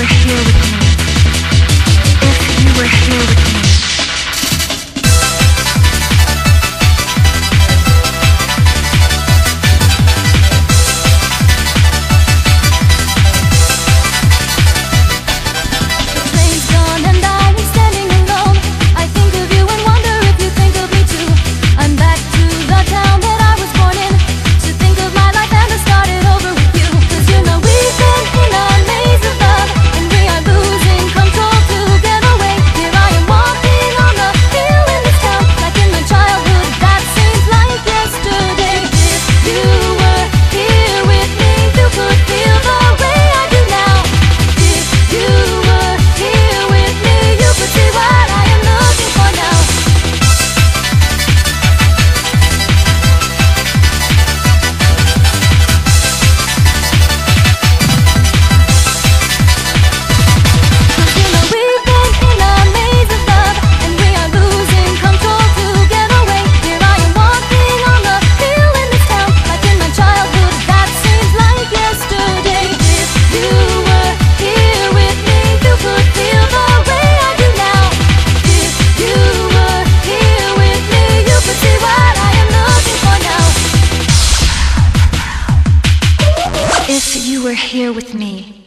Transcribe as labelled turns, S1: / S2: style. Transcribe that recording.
S1: were here If you were here with me.